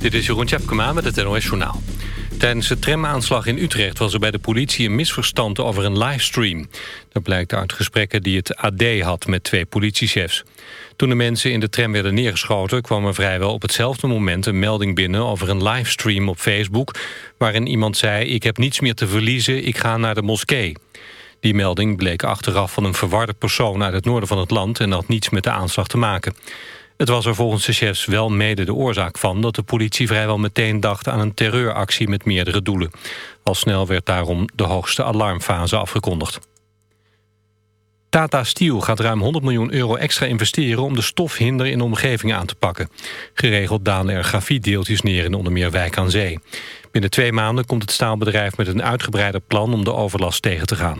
Dit is Jeroen Tjepkema met het NOS Journaal. Tijdens de tramaanslag in Utrecht was er bij de politie een misverstand over een livestream. Dat blijkt uit gesprekken die het AD had met twee politiechefs. Toen de mensen in de tram werden neergeschoten... kwam er vrijwel op hetzelfde moment een melding binnen over een livestream op Facebook... waarin iemand zei, ik heb niets meer te verliezen, ik ga naar de moskee. Die melding bleek achteraf van een verwarde persoon uit het noorden van het land... en had niets met de aanslag te maken. Het was er volgens de chefs wel mede de oorzaak van... dat de politie vrijwel meteen dacht aan een terreuractie met meerdere doelen. Al snel werd daarom de hoogste alarmfase afgekondigd. Tata Steel gaat ruim 100 miljoen euro extra investeren... om de stofhinder in de omgeving aan te pakken. Geregeld dalen er grafietdeeltjes neer in onder meer Wijk aan Zee. Binnen twee maanden komt het staalbedrijf met een uitgebreider plan... om de overlast tegen te gaan.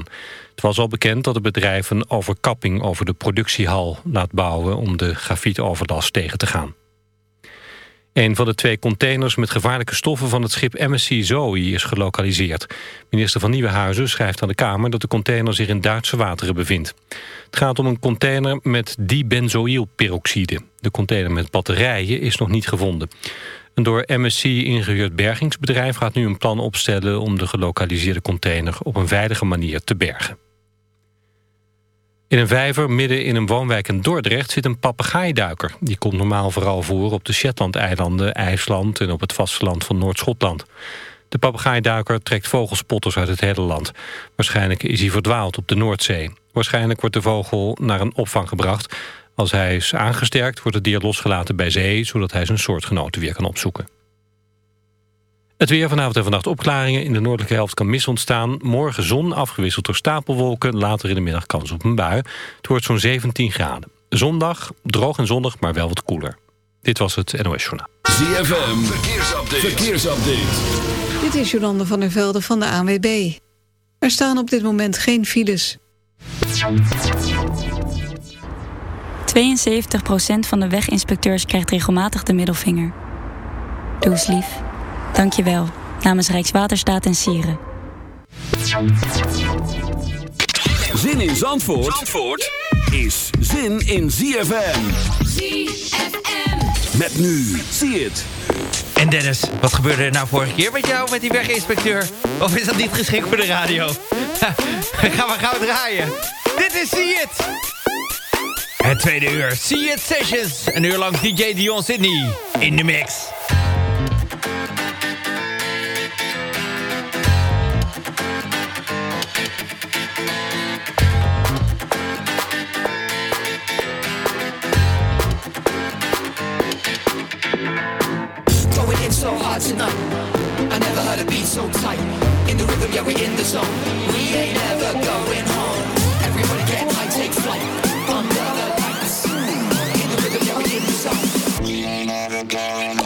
Het was al bekend dat het bedrijf een overkapping over de productiehal laat bouwen... om de grafietoverlast tegen te gaan. Een van de twee containers met gevaarlijke stoffen van het schip MSC Zoe is gelokaliseerd. Minister van Nieuwenhuizen schrijft aan de Kamer dat de container zich in Duitse wateren bevindt. Het gaat om een container met dibenzoïlperoxide. De container met batterijen is nog niet gevonden. Een door MSC ingehuurd bergingsbedrijf gaat nu een plan opstellen om de gelokaliseerde container op een veilige manier te bergen. In een vijver midden in een woonwijk in Dordrecht zit een papegaaiduiker. Die komt normaal vooral voor op de Shetland-eilanden, IJsland en op het vasteland van Noord-Schotland. De papegaaiduiker trekt vogelspotters uit het hele land. Waarschijnlijk is hij verdwaald op de Noordzee. Waarschijnlijk wordt de vogel naar een opvang gebracht. Als hij is aangesterkt wordt het dier losgelaten bij zee... zodat hij zijn soortgenoten weer kan opzoeken. Het weer vanavond en vannacht opklaringen. In de noordelijke helft kan mis ontstaan. Morgen zon, afgewisseld door stapelwolken. Later in de middag kans op een bui. Het wordt zo'n 17 graden. Zondag, droog en zonnig, maar wel wat koeler. Dit was het NOS Journaal. ZFM, verkeersupdate. verkeersupdate. Dit is Jolande van der Velde van de ANWB. Er staan op dit moment geen files. 72% van de weginspecteurs krijgt regelmatig de middelvinger. Doe eens lief. Dank je wel. Namens Rijkswaterstaat en Sieren. Zin in Zandvoort, Zandvoort is zin in ZFM. ZFM. Met nu, zie het. En Dennis, wat gebeurde er nou vorige keer met jou met die weginspecteur? Of is dat niet geschikt voor de radio? gaan we gauw draaien. Dit is It. Het tweede uur, See It Sessions. Een uur lang DJ Dion Sydney in de mix. Zone. We ain't ever going home. Everybody get high, take flight. going on?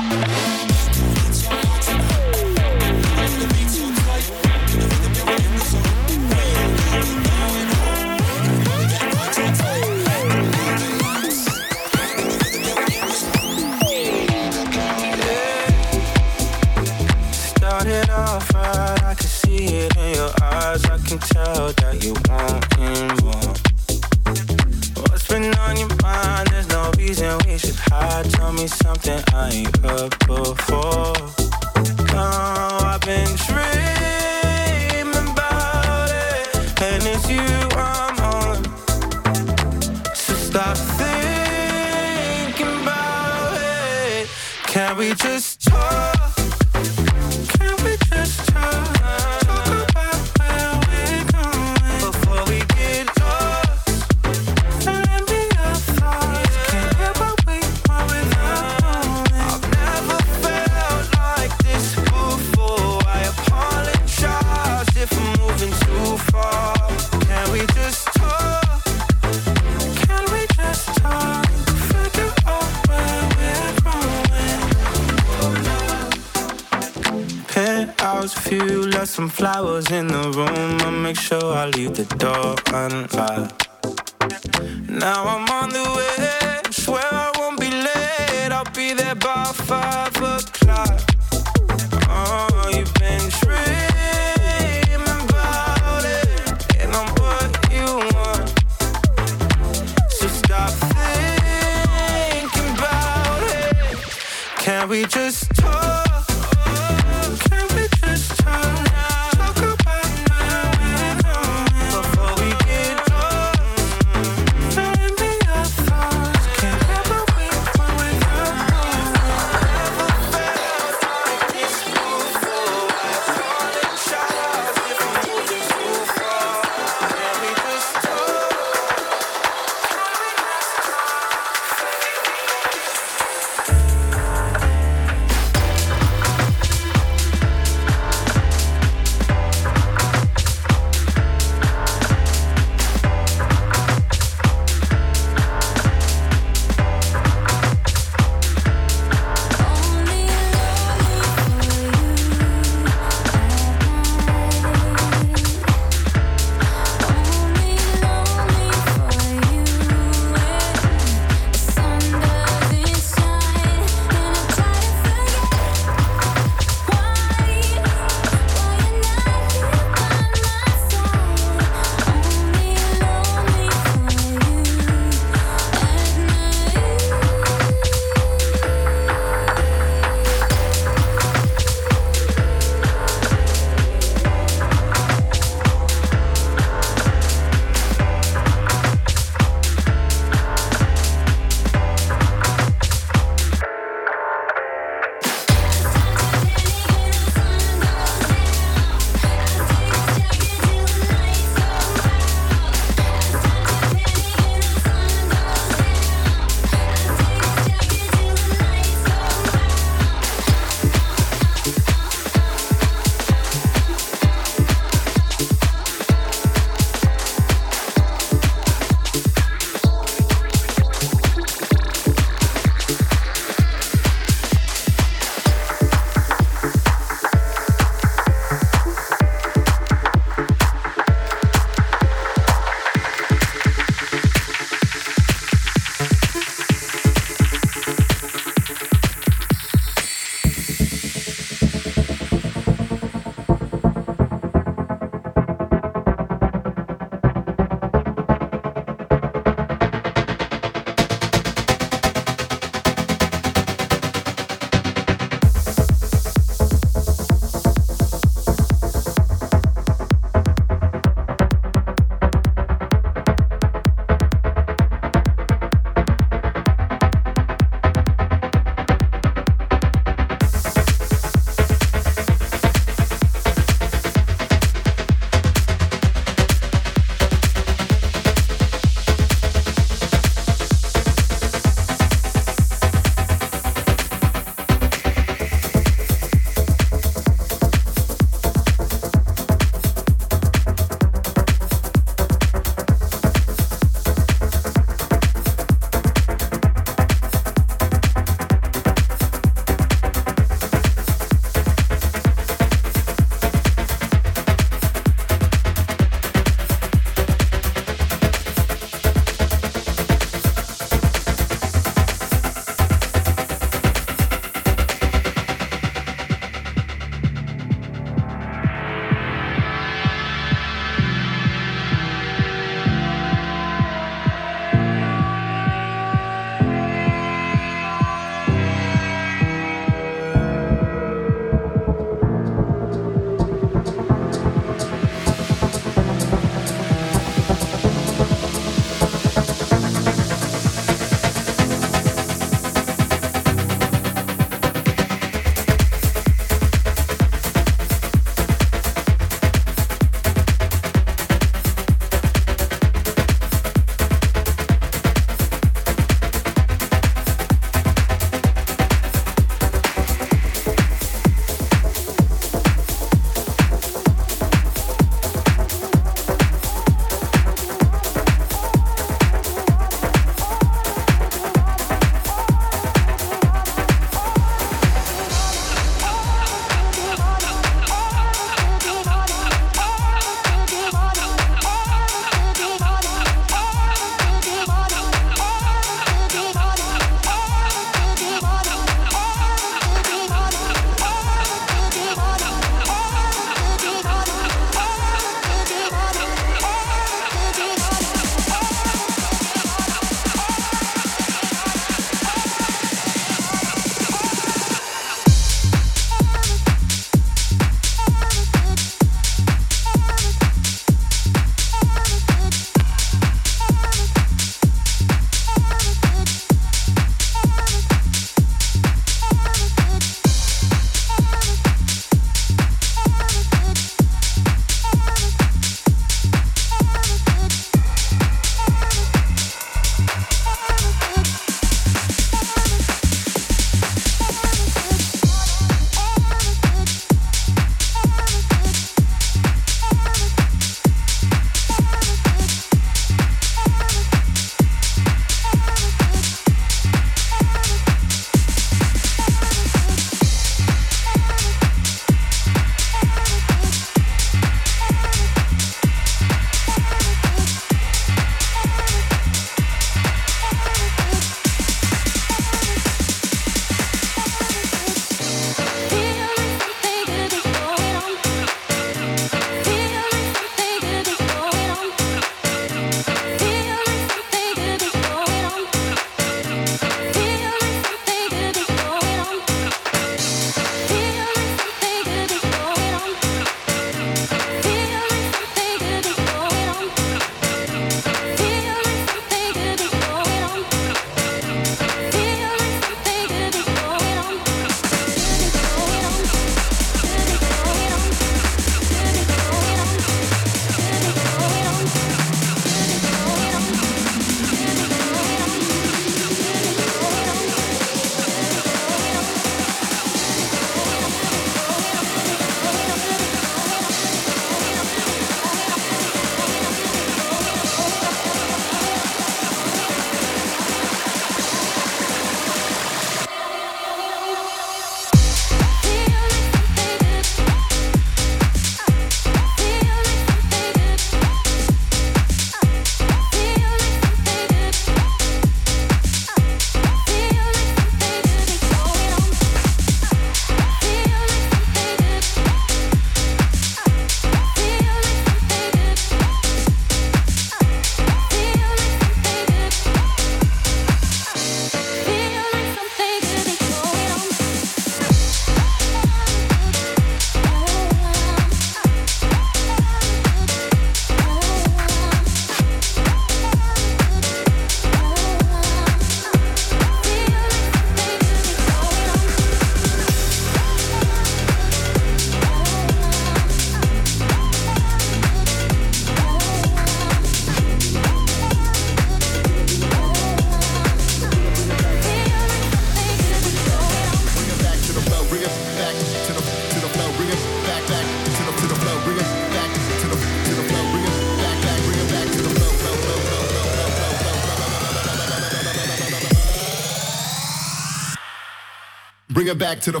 back to the.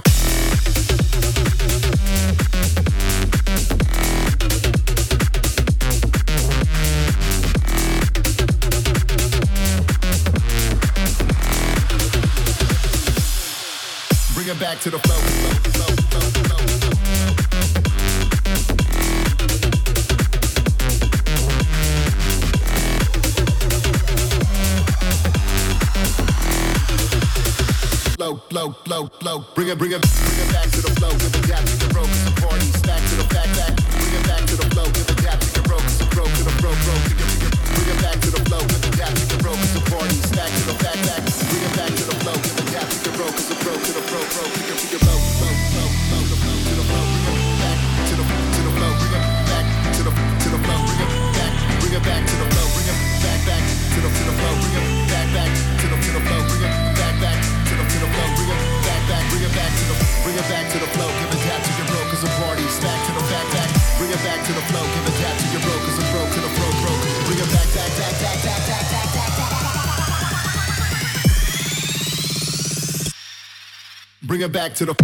back to the flow. blow, blow, blow bring it, bring it, bring it back. Bring it back to the.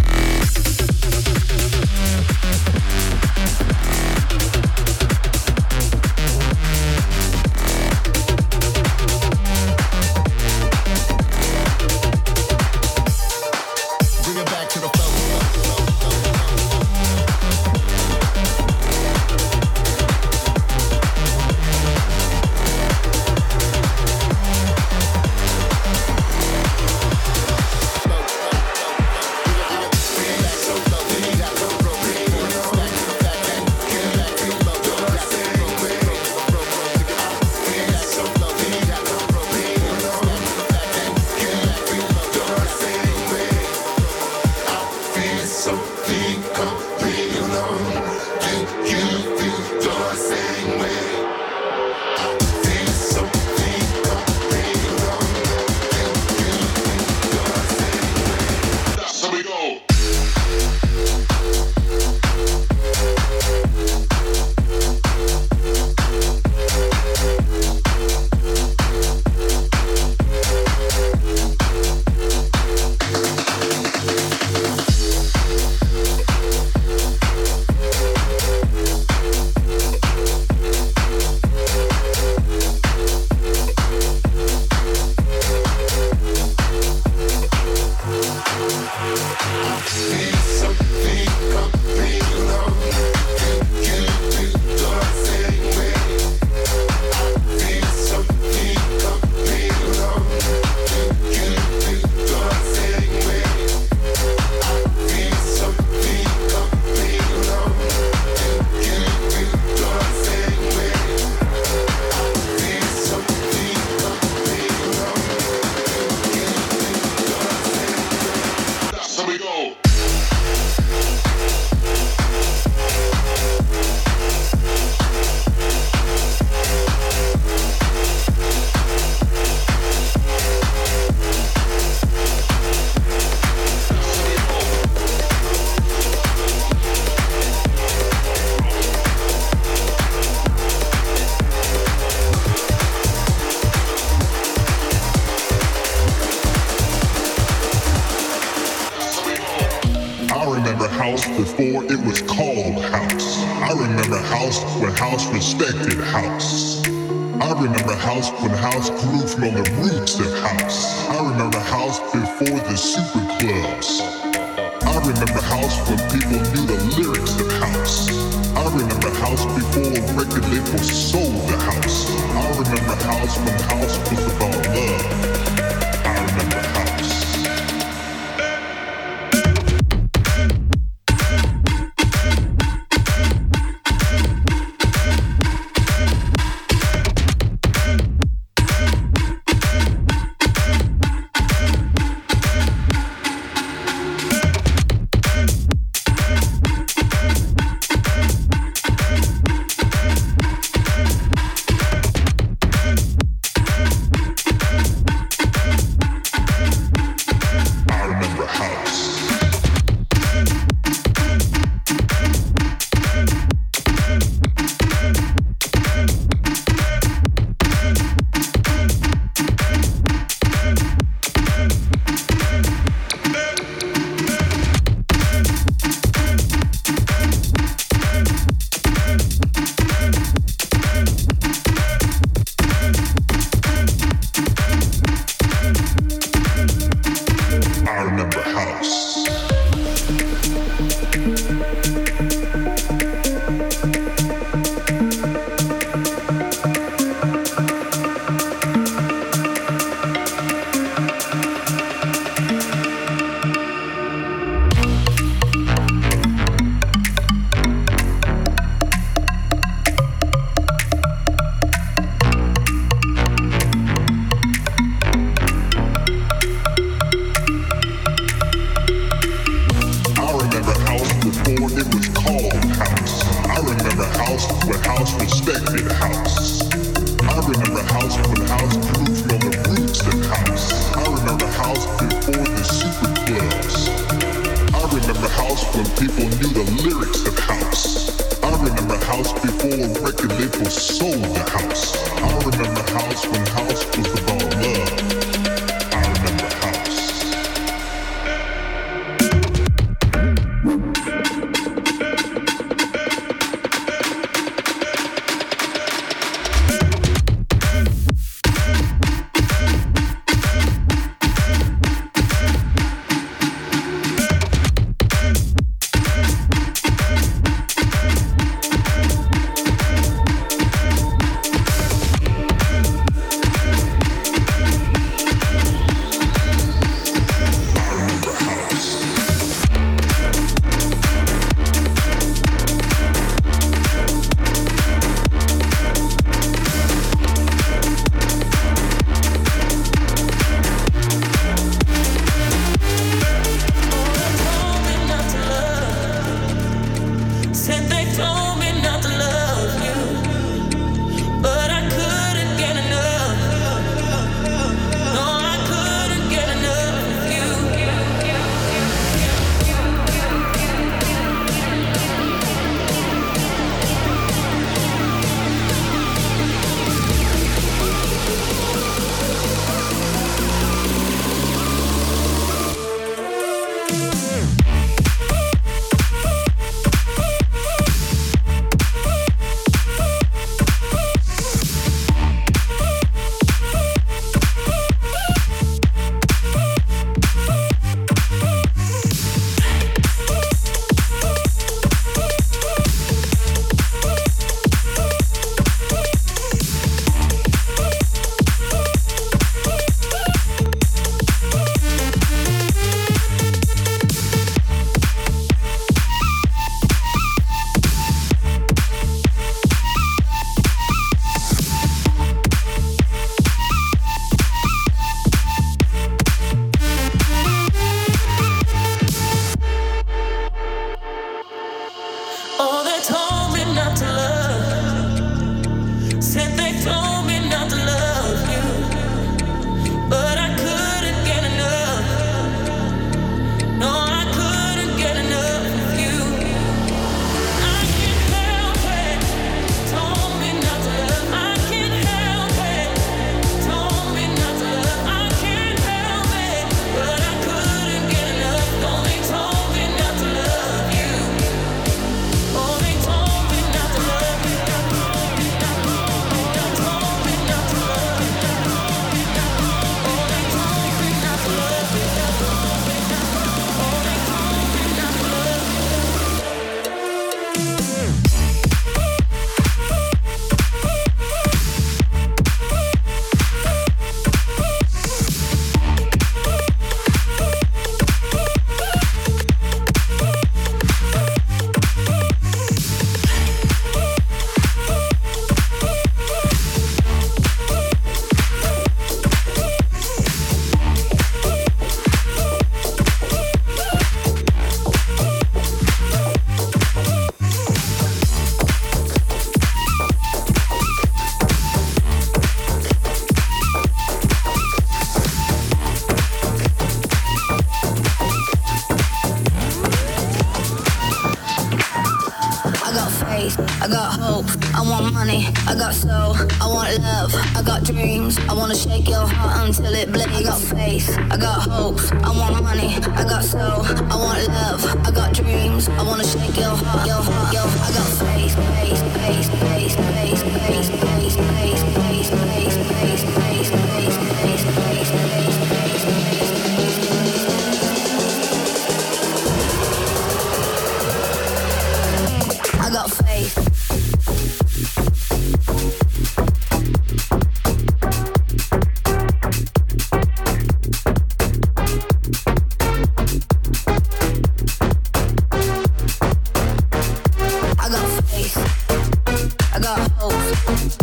house.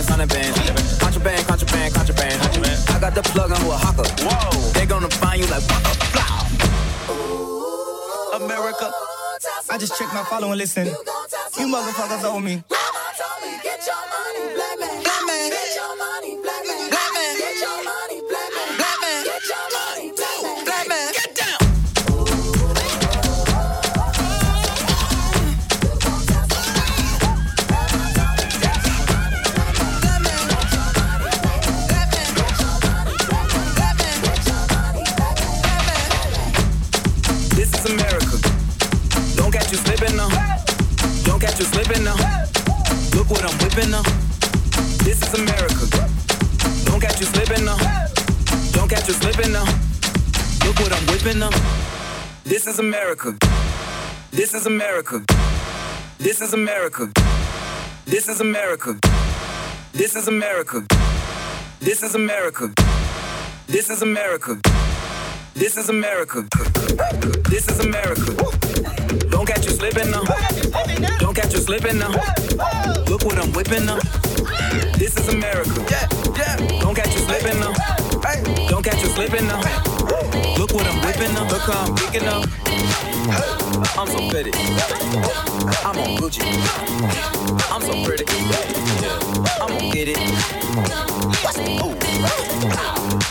bands, hundred bands. Contraband, contraband, contraband. I got the plug on with hawker. Whoa. They gonna find you like waka, fly. America. I just checked my follow and listen. You motherfuckers owe me. Mama told me, get your money, black man. Black man. what I'm whipping up. This is America. Don't catch you slipping up. Don't catch you slipping up. Look what I'm whipping up. This is America. This is America. This is America. This is America. This is America. This is America. This is America. This is America. This is America. Don't catch you slipping now. Don't catch you slipping now. Look what I'm whipping now. This is America. Yeah, yeah. Don't catch you slipping now. Don't catch you slipping now. Look what I'm whipping up. Look how I'm picking up. I'm so pretty. I'm on Gucci. I'm so pretty. I'm on get it.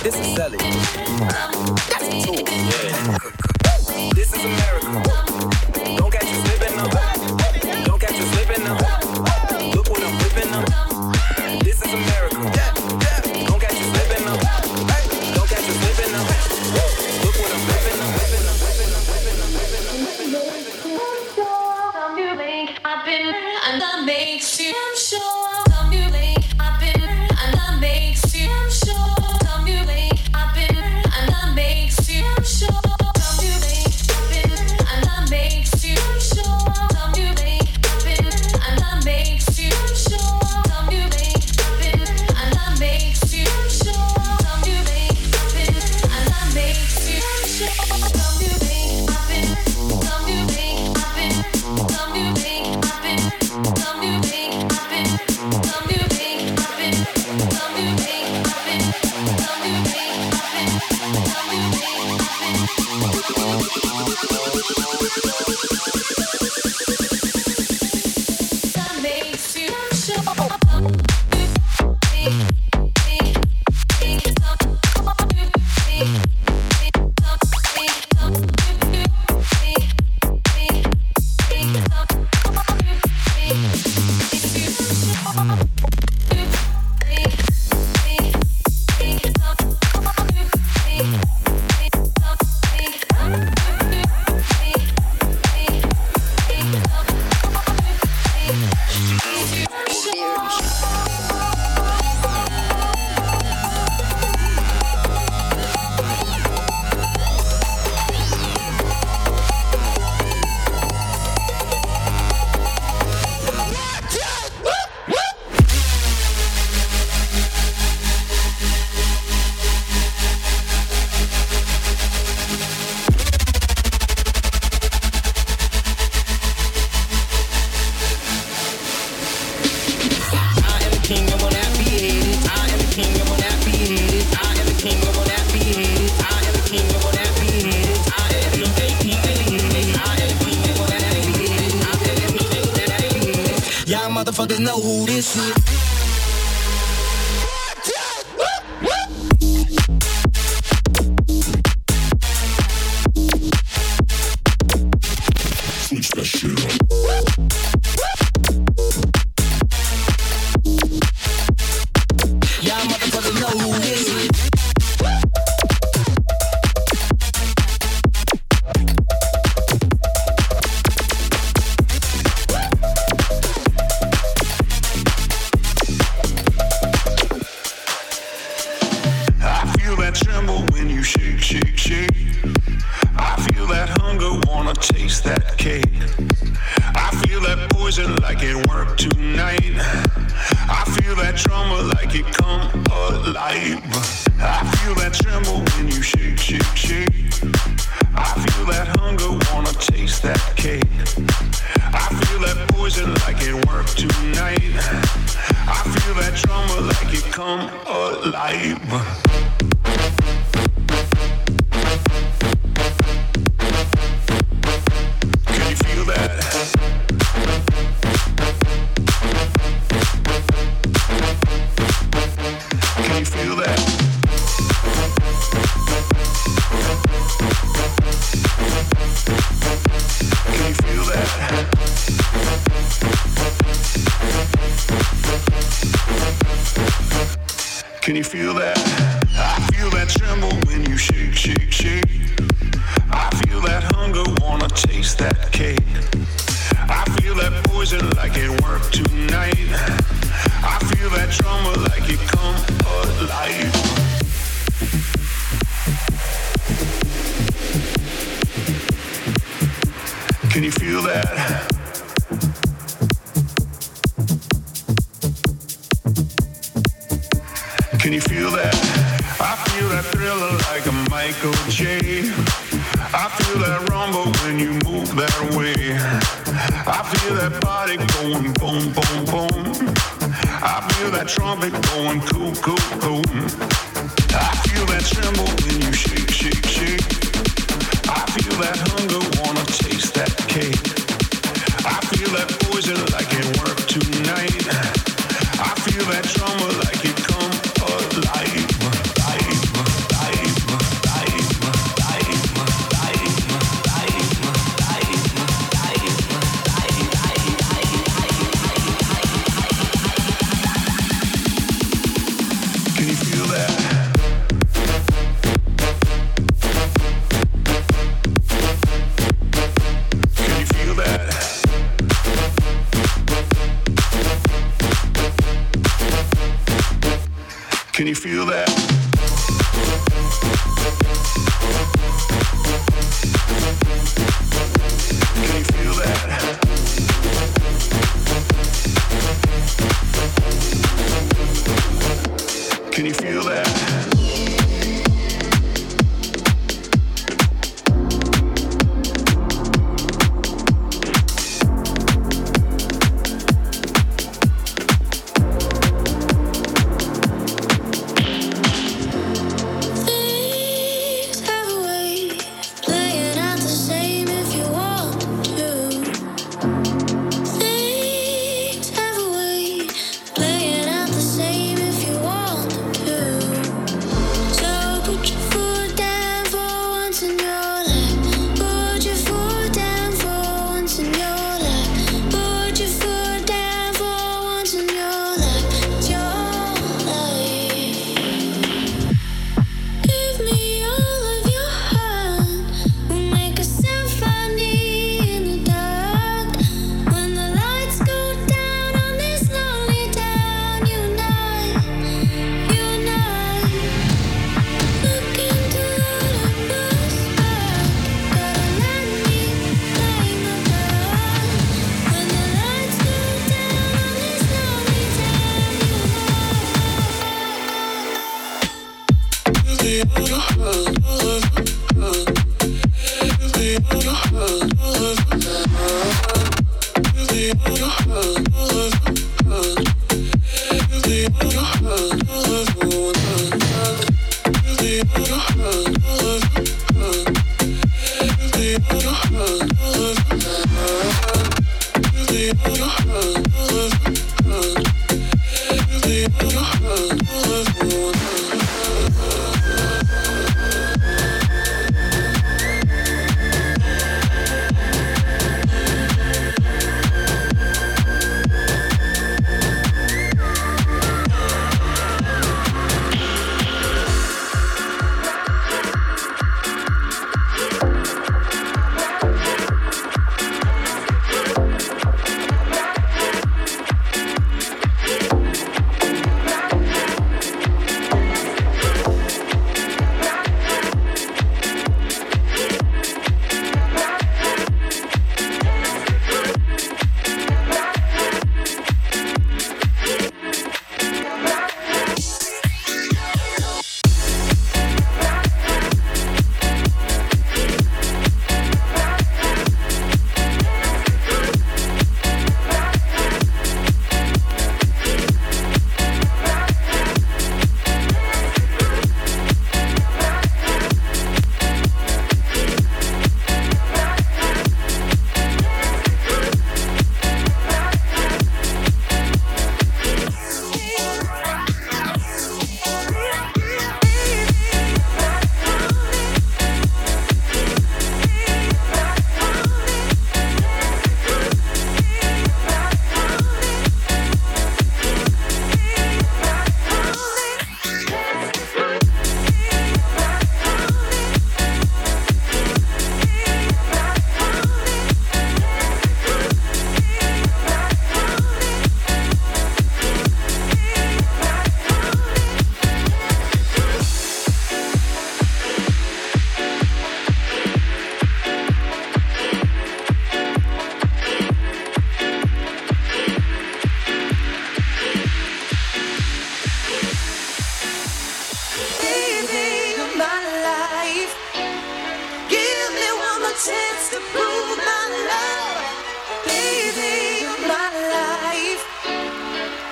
This is Sally. That's a tool. Yeah. This is America. Don't I am Y'all motherfuckers know who this is. trumpet going.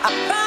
哈哈哈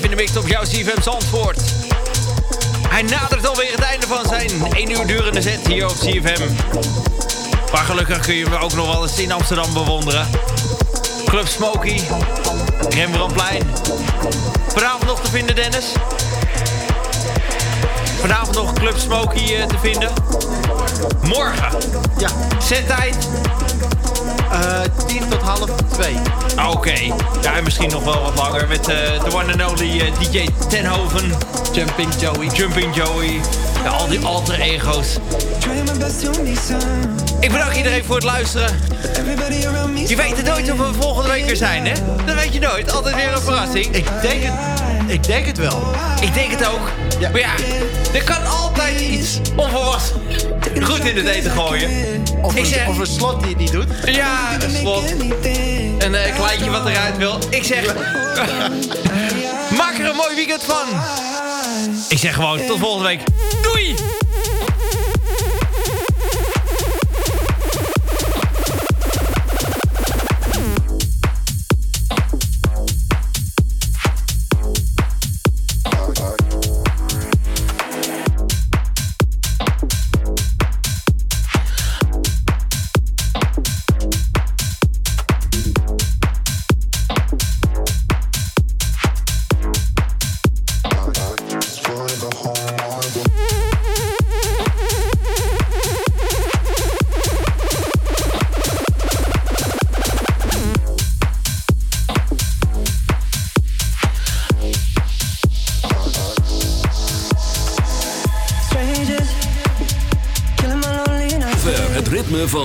live in de mix op jouw CFM Zandvoort. Hij nadert alweer het einde van zijn 1 uur durende set hier op CFM. Maar gelukkig kun je hem ook nog wel eens in Amsterdam bewonderen. Club Smoky, Rembrandtplein. Vanavond nog te vinden, Dennis? Vanavond nog Club Smoky eh, te vinden? Morgen? Ja. Zettijd? Eh 10 tot half 2. Oké. Ja, en misschien nog wel wat langer met eh, de one and only eh, DJ Tenhoven. Jumping Joey. Jumping Joey. Ja, al die alter ego's. Ik bedank iedereen voor het luisteren. Je weet het nooit of we volgende week weer zijn, hè? Dat weet je nooit. Altijd weer een verrassing. Ik denk het, ik denk het wel. Ik denk het ook. Maar ja, er kan altijd iets onverwachts goed in het eten gooien. Of Ik een, zeg- of een slot die het niet doet. Ja, een slot. Een eh, kleintje wat eruit wil. Ik zeg... maak er een mooi weekend van. Ik zeg gewoon tot volgende week. Doei!